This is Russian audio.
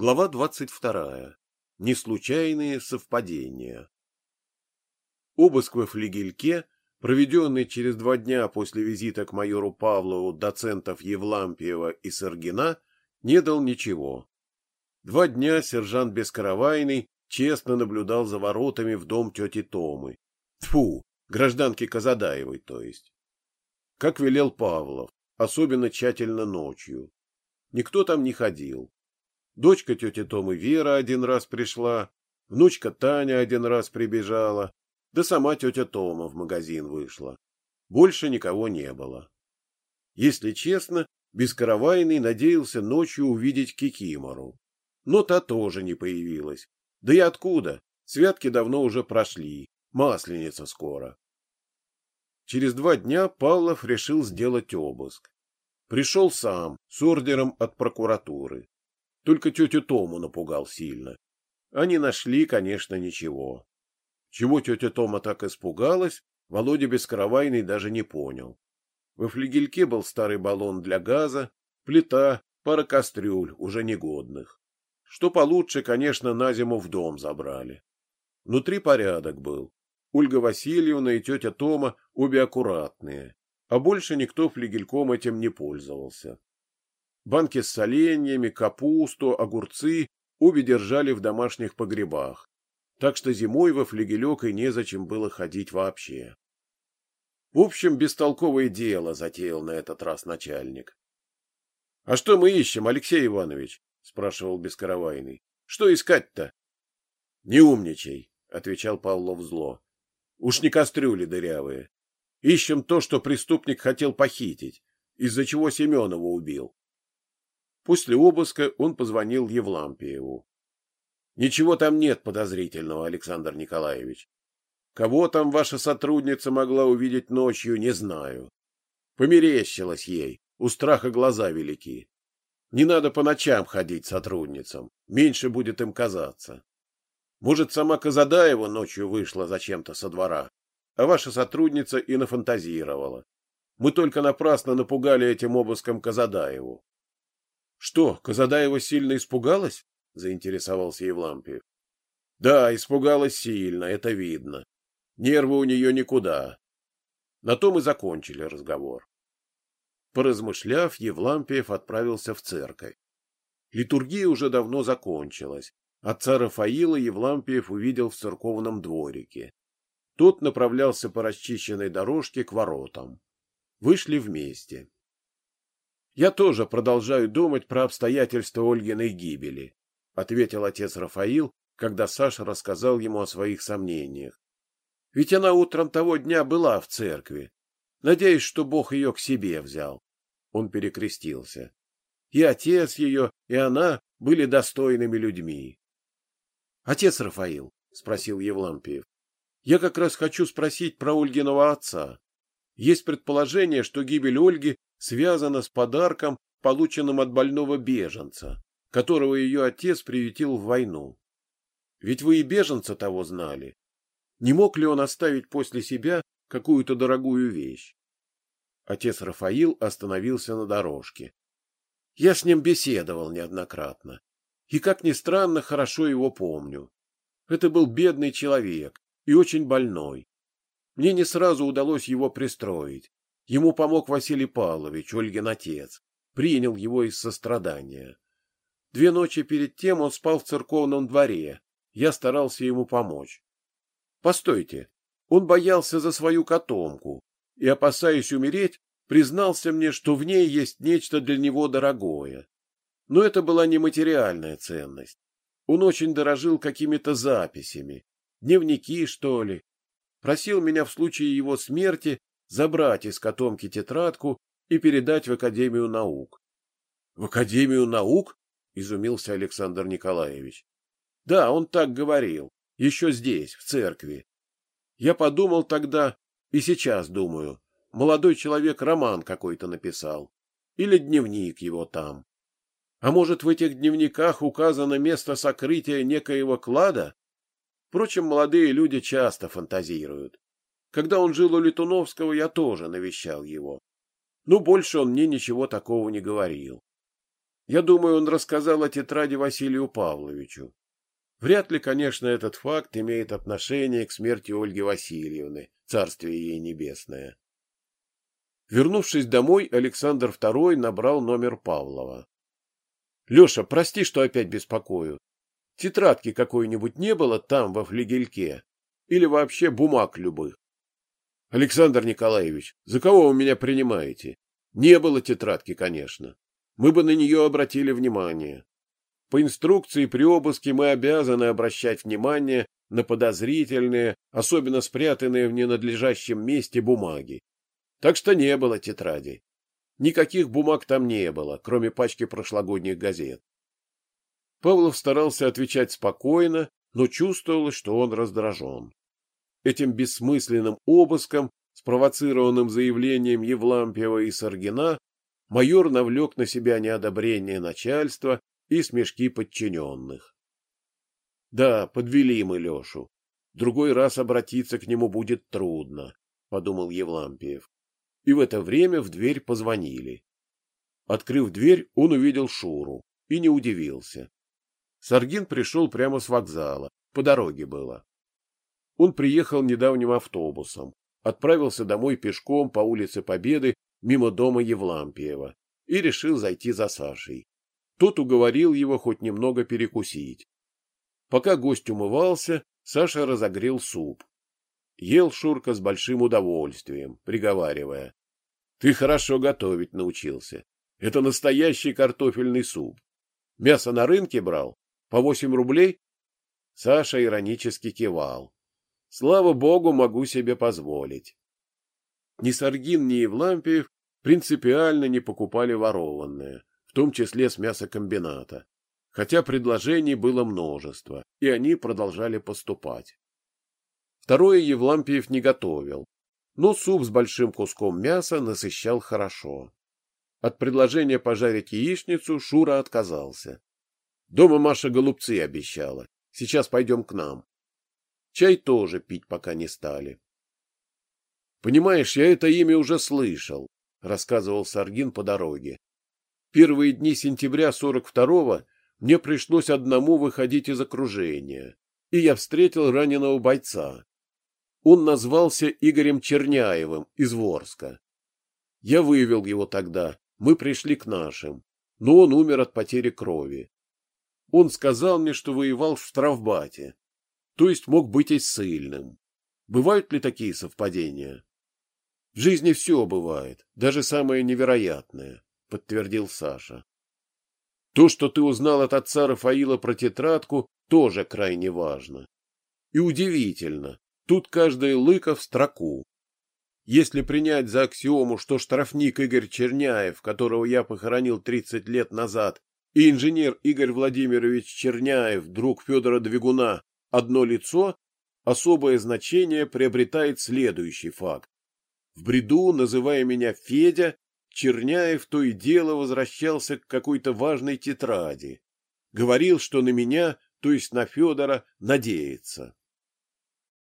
Глава двадцать вторая. Неслучайные совпадения. Обыск во флигельке, проведенный через два дня после визита к майору Павлову доцентов Евлампиева и Саргина, не дал ничего. Два дня сержант Бескаравайный честно наблюдал за воротами в дом тети Томы. Тьфу, гражданки Казадаевой, то есть. Как велел Павлов, особенно тщательно ночью. Никто там не ходил. Дочка тети Томы Вера один раз пришла, внучка Таня один раз прибежала, да сама тетя Тома в магазин вышла. Больше никого не было. Если честно, Бескаравайный надеялся ночью увидеть Кикимору. Но та тоже не появилась. Да и откуда? Святки давно уже прошли. Масленица скоро. Через два дня Павлов решил сделать обыск. Пришел сам, с ордером от прокуратуры. Только тетю Тому напугал сильно. Они нашли, конечно, ничего. Чего тетя Тома так испугалась, Володя Бескаравайный даже не понял. Во флигельке был старый баллон для газа, плита, пара кастрюль, уже негодных. Что получше, конечно, на зиму в дом забрали. Внутри порядок был. Ольга Васильевна и тетя Тома обе аккуратные, а больше никто флигельком этим не пользовался. Банки с соленьями, капусту, огурцы обе держали в домашних погребах, так что зимой во флигелек и незачем было ходить вообще. В общем, бестолковое дело затеял на этот раз начальник. — А что мы ищем, Алексей Иванович? — спрашивал Бескаравайный. — Что искать-то? — Не умничай, — отвечал Павлов зло. — Уж не кастрюли дырявые. Ищем то, что преступник хотел похитить, из-за чего Семенова убил. После обыска он позвонил Евлампиеву. Ничего там нет подозрительного, Александр Николаевич. Кого там ваша сотрудница могла увидеть ночью, не знаю. Померещилась ей, у страха глаза велики. Не надо по ночам ходить сотрудницам, меньше будет им казаться. Может, сама Казадаева ночью вышла зачем-то со двора, а ваша сотрудница и нафантазировала. Мы только напрасно напугали этим обыском Казадаеву. Что, Казадаева сильно испугалась? заинтересовался Евлампиев. Да, испугалась сильно, это видно. Нервы у нее никуда. На том и закончили разговор. Поразмышляв, Евлампиев отправился в церковь. Литургия уже давно закончилась. Отца Рафаила Евлампиев увидел в церковном дворике. Тот направлялся по расчищенной дорожке к воротам. Вышли вместе. Я тоже продолжаю думать про обстоятельства Ольгиной гибели, ответил отец Рафаил, когда Саша рассказал ему о своих сомнениях. Ведь она утром того дня была в церкви. Надеюсь, что Бог ее к себе взял. Он перекрестился. И отец ее, и она были достойными людьми. — Отец Рафаил, — спросил Евлампиев, — я как раз хочу спросить про Ольгиного отца. Есть предположение, что гибель Ольги связана с подарком, полученным от больного беженца, которого ее отец приютил в войну. Ведь вы и беженца того знали. Не мог ли он оставить после себя какую-то дорогую вещь? Отец Рафаил остановился на дорожке. Я с ним беседовал неоднократно. И, как ни странно, хорошо его помню. Это был бедный человек и очень больной. Мне не сразу удалось его пристроить, Ему помог Василий Павлович, Ольгин отец, принял его из сострадания. Две ночи перед тем он спал в церковном дворе. Я старался ему помочь. Постойте, он боялся за свою котомку и, опасаясь умереть, признался мне, что в ней есть нечто для него дорогое. Но это была не материальная ценность. Он очень дорожил какими-то записями, дневники, что ли. Просил меня в случае его смерти забрать из котомки тетрадку и передать в Академию наук. — В Академию наук? — изумился Александр Николаевич. — Да, он так говорил, еще здесь, в церкви. Я подумал тогда, и сейчас думаю, молодой человек роман какой-то написал. Или дневник его там. А может, в этих дневниках указано место сокрытия некоего клада? Впрочем, молодые люди часто фантазируют. Когда он жил у Летуновского, я тоже навещал его. Но больше он мне ничего такого не говорил. Я думаю, он рассказал о тетради Василию Павловичу. Вряд ли, конечно, этот факт имеет отношение к смерти Ольги Васильевны, царствие ей небесное. Вернувшись домой, Александр II набрал номер Павлова. — Леша, прости, что опять беспокою. Тетрадки какой-нибудь не было там, во флигельке? Или вообще бумаг любых? — Александр Николаевич, за кого вы меня принимаете? Не было тетрадки, конечно. Мы бы на нее обратили внимание. По инструкции при обыске мы обязаны обращать внимание на подозрительные, особенно спрятанные в ненадлежащем месте бумаги. Так что не было тетради. Никаких бумаг там не было, кроме пачки прошлогодних газет. Павлов старался отвечать спокойно, но чувствовалось, что он раздражен. Этим бессмысленным обыском, спровоцированным заявлением Евлампиева и Саргина, майор навлек на себя неодобрение начальства и смешки подчиненных. Да, подвели мы Лешу. Другой раз обратиться к нему будет трудно, — подумал Евлампиев. И в это время в дверь позвонили. Открыв дверь, он увидел Шуру и не удивился. Саргин пришел прямо с вокзала, по дороге было. Он приехал недавним автобусом, отправился домой пешком по улице Победы мимо дома Евлампиева и решил зайти за Сашей. Тот уговорил его хоть немного перекусить. Пока гость умывался, Саша разогрел суп. Ел Шурка с большим удовольствием, приговаривая. — Ты хорошо готовить научился. Это настоящий картофельный суп. Мясо на рынке брал? По восемь рублей? Саша иронически кивал. Слава богу, могу себе позволить. Ни Саргин, ни Евлампиев принципиально не покупали ворованное, в том числе с мясокомбината, хотя предложений было множество, и они продолжали поступать. Второе Евлампиев не готовил, но суп с большим куском мяса насыщал хорошо. От предложения пожарить яичницу Шура отказался. Дома Маша голубцы обещала. Сейчас пойдем к нам. Чай тоже пить пока не стали. Понимаешь, я это имя уже слышал, рассказывал Саргин по дороге. Первые дни сентября 42-го мне пришлось одному выходить из окружения, и я встретил раненого бойца. Он назвался Игорем Черняевым из Ворска. Я вывел его тогда, мы пришли к нашим, но он умер от потери крови. Он сказал мне, что воевал в штрафбате, то есть мог быть и ссыльным. Бывают ли такие совпадения? В жизни все бывает, даже самое невероятное, подтвердил Саша. То, что ты узнал от отца Рафаила про тетрадку, тоже крайне важно. И удивительно, тут каждая лыка в строку. Если принять за аксиому, что штрафник Игорь Черняев, которого я похоронил 30 лет назад, и инженер Игорь Владимирович Черняев, друг Федора Двигуна, одно лицо, особое значение приобретает следующий факт. В бреду, называя меня Федя, Черняев то и дело возвращался к какой-то важной тетради. Говорил, что на меня, то есть на Федора, надеется.